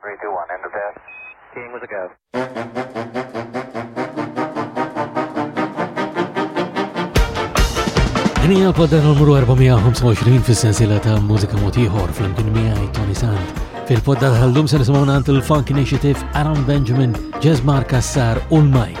3, 2, 1, end of dash. Keying with a go. Dinija podda numru 425 fil-sensila ta' mużika motiħor fl-imkien miħaj Tony Sand. Fil-podda tal-lum se nisimgħu il-Funk Initiative, Aaron Benjamin, Jazz Mark Assar u l-Mike.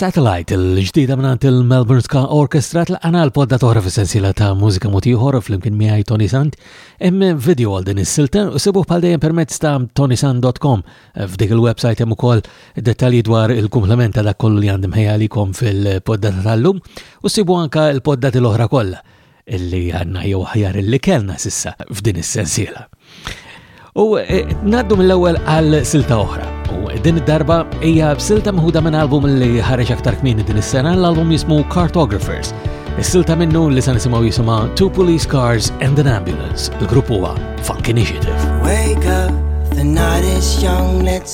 Satellite, il-ġdida minnant il-Melbourne Ska Orchestra tlaqana l-podda toħra fi sensila ta' mużika mutiħor fl-imkien miħaj Tony Sand, imme video għal din is-silta u sibu bħal dejjem permezz ta' tonysand.com f'dik il-website hemm ukoll dettalji dwar il-komplement ta' dak kollu li għandim ħejalikom fil-podda tal-lum u sibu anka l-podda tal-oħra kollha Illi għandna jew aħjar illi kellna sissa f'din is-sensiela. U eh, naddu mill-ewwel għal silta oħra. U din id-darba hija silta mħuda minn album li ħareġ aktar kmieni din is-sena l-album jismu Cartographers. Is-silta minnu li se nisimgħu jisimha Two Police Cars and an Ambulance. Il-grupp huwa Funk Initiative. Wake up, the night is young, let's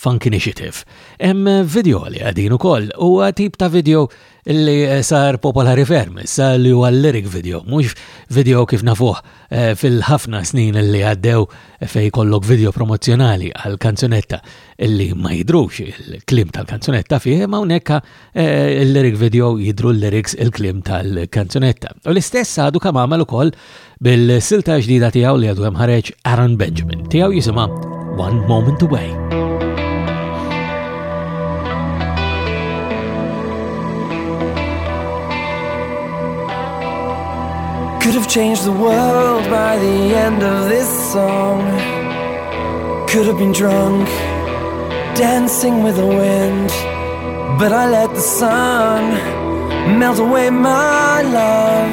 Funk Initiative. Hemm video li għadin ukoll huwa tip ta' video li sar popolari ferm, issa li huwa lyric video, mhux video kif nafuh eh, fil-ħafna snin li għaddew fej kollok video promozzjonali għal kanzunetta li ma jidrux il-klim tal-kanzunetta fih, ma unekka eh, il-lyric video jidru l-lyrics il-klim tal-kanzunetta. U l-istess għadu kam għamel ukoll Bil-silta ġdida tiegħu li għadu hemm ħareġ Aaron Benjamin, tiegħu jisimha One Moment Away. Could have changed the world by the end of this song. Could have been drunk, dancing with the wind. But I let the sun melt away my love.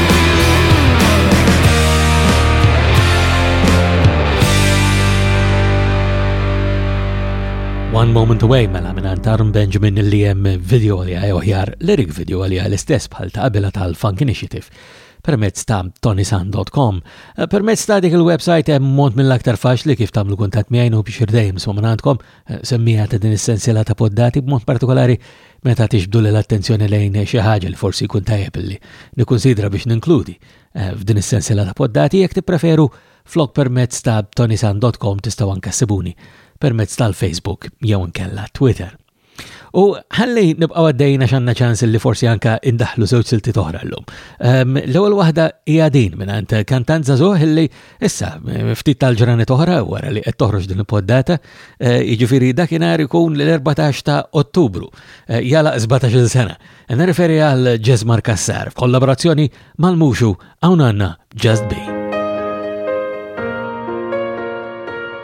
One Moment Away mela minn Antarm Benjamin li hemm video li għaj oħjar, lyric video li għaj l-istess bħal ta' qabela tal-Funk Initiative permezz ta' tonisan.com. Eh, permezz ta' dik il-website hemm mod mill-aktar faċli kif tagħmlu kuntatt miegħi u biex irdejjem somnantkom eh, semmija ta' din is-sensiela ta' poddati b'mod partikolari Meta tixbdu l-attenzjoni lejn xi ħaġa li forsi jkun tajjeb li nikkunsidra biex ninkludi eh, f'din is-sensiela ta' poddati jekk tippreferu flok permezz ta' tonisan.com tistgħu anke ssibuni permezz tal-Facebook jew inkella Twitter. U ħalli nibqgħu għaddejna x'għandna ċans li forsi anka indaħlu żewġ silti toħra llum. Ehm, l-ewwel waħda hija din mingħand kantant żagħżugħ illi Issa, ftit tal-ġranet oħra wara li qed toħroġ din il-poddata, eh, jiġifieri dakinhar ikun l-14 ta' Ottubru, eh, jala 17 sena. Eh, nirreferi għal Ġeżmar Kassar f'kollaborazzjoni mal-Muxu hawn għandna Just Be.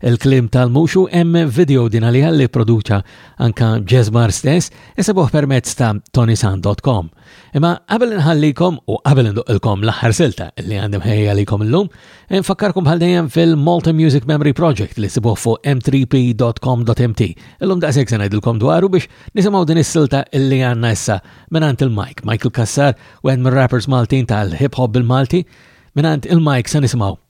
Il-kliem tal-Muxu hemm video din għaliha li produċa anka Ġeżmar stess isibuh permezz ta' tonisan.com. Imma qabel inħallikom u qabel induqilkom l-aħħar silta li għandem ħejja likom illum, nfakkarkom bħal dejjem fil-Malta Music Memory Project li sibuh fuq m3p.com.mt. Illum daqshekk se ngħidilkom dwaru biex nisimgħu din is-silta li għandna issa minn il-Mike, Michael Kassar, wieħed mir-rappers Maltin tal-hip hop bil-Malti, minn il-Mike se nisimgħu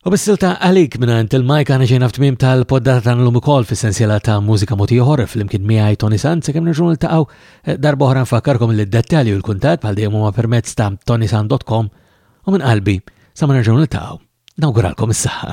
U bis-silta għalik mingħand il-majk aħna ġejna f'tmiem tal-poddata ta' llum ukoll fis-sensiela ta' mużika mod ieħor flimkien miegħi Tony Sant se kemm nerġgħu niltaqgħu eh, darba oħra nfakkarkom li d-dettalji u l-kuntatt bħal dejjem huma permezz ta' tonysant.com u minn qalbi sa ma nerġgħu niltaqgħu nawguralkom is-saħħa.